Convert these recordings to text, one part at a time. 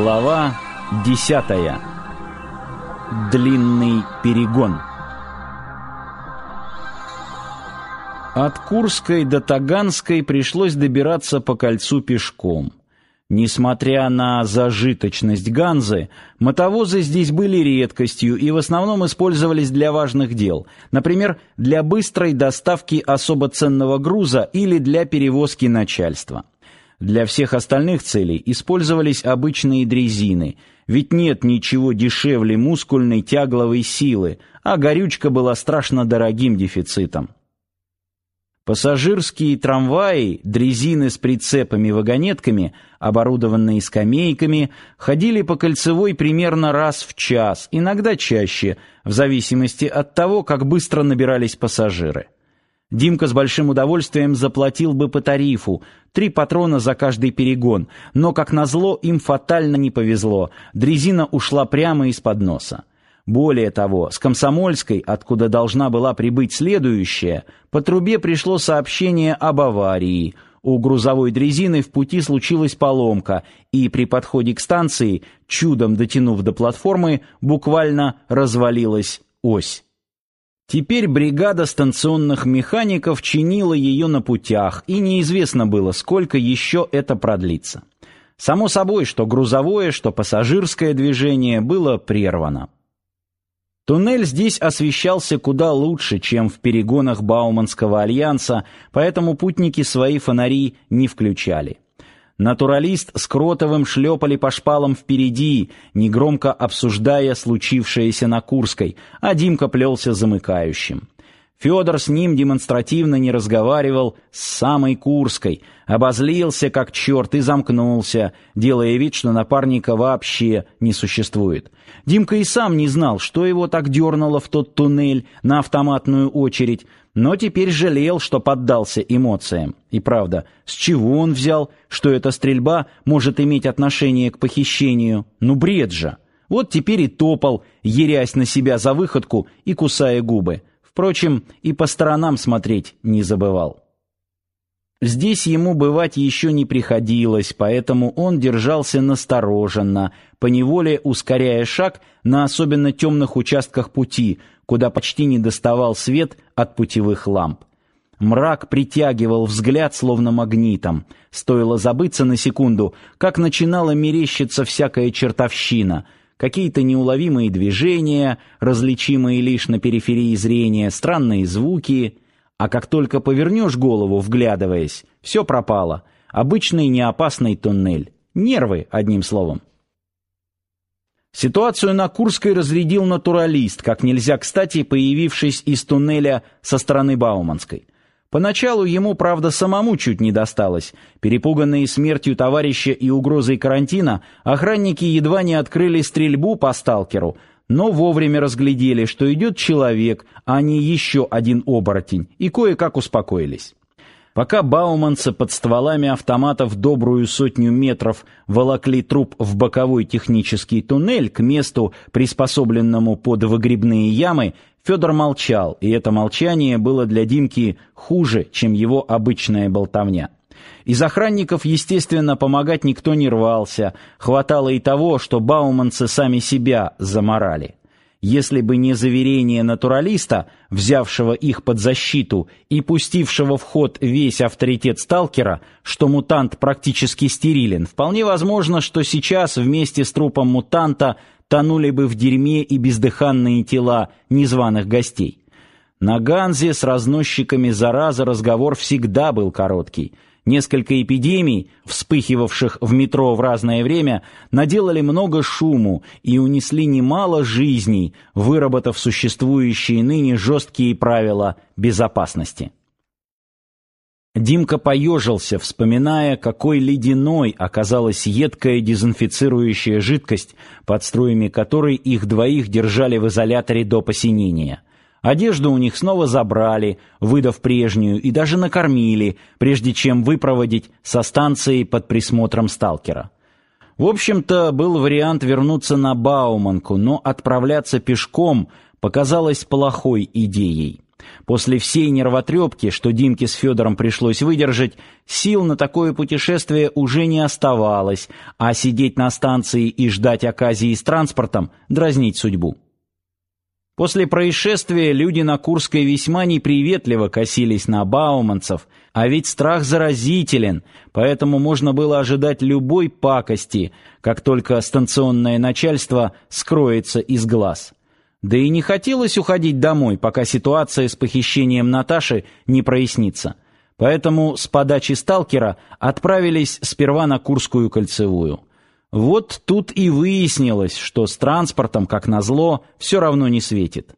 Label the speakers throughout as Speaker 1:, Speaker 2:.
Speaker 1: Глава десятая. Длинный перегон. От Курской до Таганской пришлось добираться по кольцу пешком. Несмотря на зажиточность Ганзы, мотовозы здесь были редкостью и в основном использовались для важных дел, например, для быстрой доставки особо ценного груза или для перевозки начальства. Для всех остальных целей использовались обычные дрезины, ведь нет ничего дешевле мускульной тягловой силы, а горючка была страшно дорогим дефицитом. Пассажирские трамваи, дрезины с прицепами-вагонетками, оборудованные скамейками, ходили по кольцевой примерно раз в час, иногда чаще, в зависимости от того, как быстро набирались пассажиры. Димка с большим удовольствием заплатил бы по тарифу, три патрона за каждый перегон, но, как назло, им фатально не повезло, дрезина ушла прямо из-под носа. Более того, с Комсомольской, откуда должна была прибыть следующая, по трубе пришло сообщение об аварии. У грузовой дрезины в пути случилась поломка, и при подходе к станции, чудом дотянув до платформы, буквально развалилась ось. Теперь бригада станционных механиков чинила ее на путях, и неизвестно было, сколько еще это продлится. Само собой, что грузовое, что пассажирское движение было прервано. Туннель здесь освещался куда лучше, чем в перегонах Бауманского альянса, поэтому путники свои фонари не включали. Натуралист с Кротовым шлепали по шпалам впереди, негромко обсуждая случившееся на Курской, а Димка плелся замыкающим. Федор с ним демонстративно не разговаривал с самой Курской, обозлился как черт и замкнулся, делая вид, что напарника вообще не существует. Димка и сам не знал, что его так дернуло в тот туннель на автоматную очередь, но теперь жалел, что поддался эмоциям. И правда, с чего он взял, что эта стрельба может иметь отношение к похищению? Ну бред же! Вот теперь и топал, ерясь на себя за выходку и кусая губы. Впрочем, и по сторонам смотреть не забывал. Здесь ему бывать еще не приходилось, поэтому он держался настороженно, поневоле ускоряя шаг на особенно темных участках пути, куда почти не доставал свет от путевых ламп. Мрак притягивал взгляд словно магнитом. Стоило забыться на секунду, как начинала мерещиться всякая чертовщина — какие-то неуловимые движения, различимые лишь на периферии зрения, странные звуки. А как только повернешь голову, вглядываясь, все пропало. Обычный неопасный туннель. Нервы, одним словом. Ситуацию на Курской разрядил натуралист, как нельзя кстати появившись из туннеля со стороны Бауманской. Поначалу ему, правда, самому чуть не досталось. Перепуганные смертью товарища и угрозой карантина, охранники едва не открыли стрельбу по сталкеру, но вовремя разглядели, что идет человек, а не еще один оборотень, и кое-как успокоились. Пока бауманцы под стволами автоматов добрую сотню метров волокли труп в боковой технический туннель к месту, приспособленному под выгребные ямы, Федор молчал, и это молчание было для Димки хуже, чем его обычная болтовня. Из охранников, естественно, помогать никто не рвался, хватало и того, что бауманцы сами себя заморали. Если бы не заверение натуралиста, взявшего их под защиту и пустившего в ход весь авторитет сталкера, что мутант практически стерилен, вполне возможно, что сейчас вместе с трупом мутанта тонули бы в дерьме и бездыханные тела незваных гостей. На Ганзе с разносчиками заразы разговор всегда был короткий — Несколько эпидемий, вспыхивавших в метро в разное время, наделали много шуму и унесли немало жизней, выработав существующие ныне жесткие правила безопасности. Димка поежился, вспоминая, какой ледяной оказалась едкая дезинфицирующая жидкость, под струями которой их двоих держали в изоляторе до посинения. Одежду у них снова забрали, выдав прежнюю, и даже накормили, прежде чем выпроводить со станции под присмотром сталкера. В общем-то, был вариант вернуться на Бауманку, но отправляться пешком показалось плохой идеей. После всей нервотрепки, что Димке с Федором пришлось выдержать, сил на такое путешествие уже не оставалось, а сидеть на станции и ждать оказии с транспортом — дразнить судьбу. После происшествия люди на Курской весьма неприветливо косились на бауманцев, а ведь страх заразителен, поэтому можно было ожидать любой пакости, как только станционное начальство скроется из глаз. Да и не хотелось уходить домой, пока ситуация с похищением Наташи не прояснится. Поэтому с подачи сталкера отправились сперва на Курскую кольцевую. Вот тут и выяснилось, что с транспортом, как назло, все равно не светит.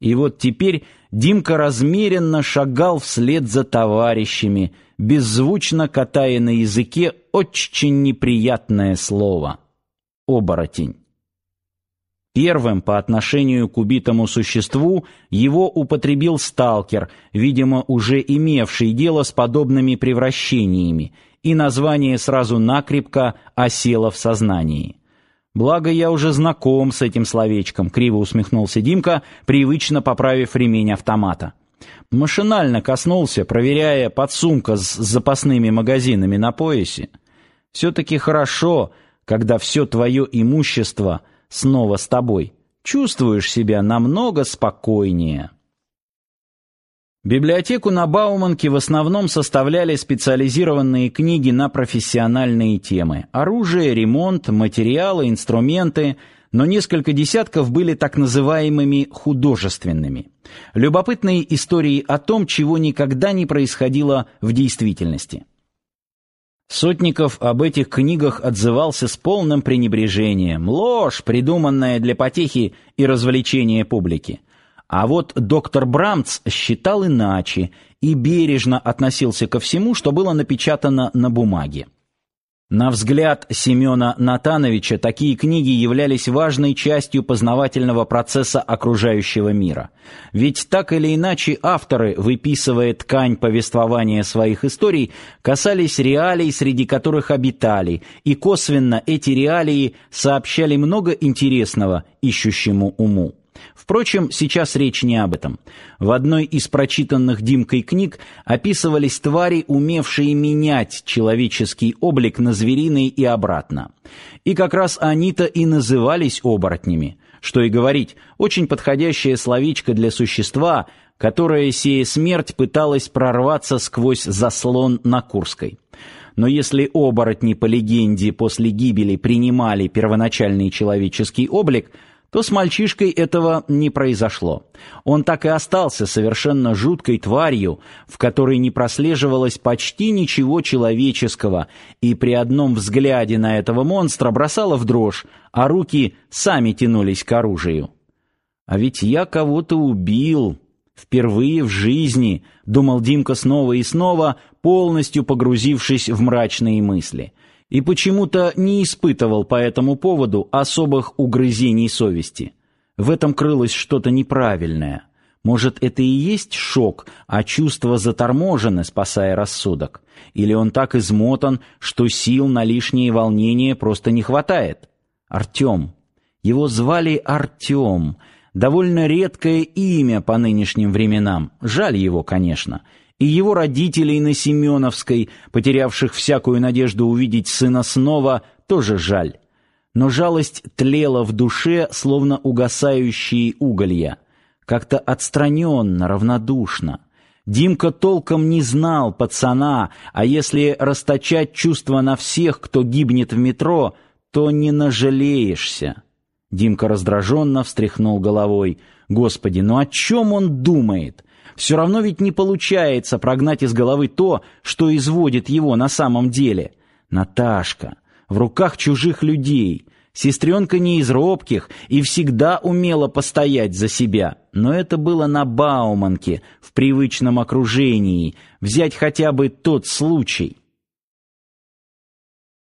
Speaker 1: И вот теперь Димка размеренно шагал вслед за товарищами, беззвучно катая на языке очень неприятное слово — оборотень. Первым по отношению к убитому существу его употребил сталкер, видимо, уже имевший дело с подобными превращениями, и название сразу накрепко осело в сознании. Благо я уже знаком с этим словечком, криво усмехнулся Димка, привычно поправив ремень автомата. Машинально коснулся, проверяя подсумка с запасными магазинами на поясе. все таки хорошо, когда все твое имущество — снова с тобой, чувствуешь себя намного спокойнее. Библиотеку на Бауманке в основном составляли специализированные книги на профессиональные темы: оружие, ремонт, материалы, инструменты, но несколько десятков были так называемыми художественными. Любопытные истории о том, чего никогда не происходило в действительности. Сотников об этих книгах отзывался с полным пренебрежением. Ложь, придуманная для потехи и развлечения публики. А вот доктор Брамц считал иначе и бережно относился ко всему, что было напечатано на бумаге. На взгляд Семена Натановича такие книги являлись важной частью познавательного процесса окружающего мира. Ведь так или иначе авторы, выписывая ткань повествования своих историй, касались реалий, среди которых обитали, и косвенно эти реалии сообщали много интересного ищущему уму. Впрочем, сейчас речь не об этом. В одной из прочитанных Димкой книг описывались твари, умевшие менять человеческий облик на звериный и обратно. И как раз они-то и назывались оборотнями. Что и говорить, очень подходящее словечко для существа, которое, сея смерть, пыталось прорваться сквозь заслон на Курской. Но если оборотни по легенде после гибели принимали первоначальный человеческий облик – то с мальчишкой этого не произошло. Он так и остался совершенно жуткой тварью, в которой не прослеживалось почти ничего человеческого, и при одном взгляде на этого монстра бросало в дрожь, а руки сами тянулись к оружию. А ведь я кого-то убил впервые в жизни, думал Димка снова и снова, полностью погрузившись в мрачные мысли и почему-то не испытывал по этому поводу особых угрызений совести. В этом крылось что-то неправильное. Может, это и есть шок, а чувства заторможены, спасая рассудок? Или он так измотан, что сил на лишние волнения просто не хватает? Артем. Его звали Артем. Довольно редкое имя по нынешним временам. Жаль его, конечно и его родителей на Семеновской, потерявших всякую надежду увидеть сына снова, тоже жаль. Но жалость тлела в душе, словно угасающие уголья, как-то отстраненно, равнодушно. Димка толком не знал пацана, а если расточать чувства на всех, кто гибнет в метро, то не нажалеешься. Димка раздраженно встряхнул головой. Господи, ну о чем он думает? Все равно ведь не получается прогнать из головы то, что изводит его на самом деле. Наташка в руках чужих людей. Сестренка не из робких и всегда умела постоять за себя. Но это было на Бауманке, в привычном окружении. Взять хотя бы тот случай.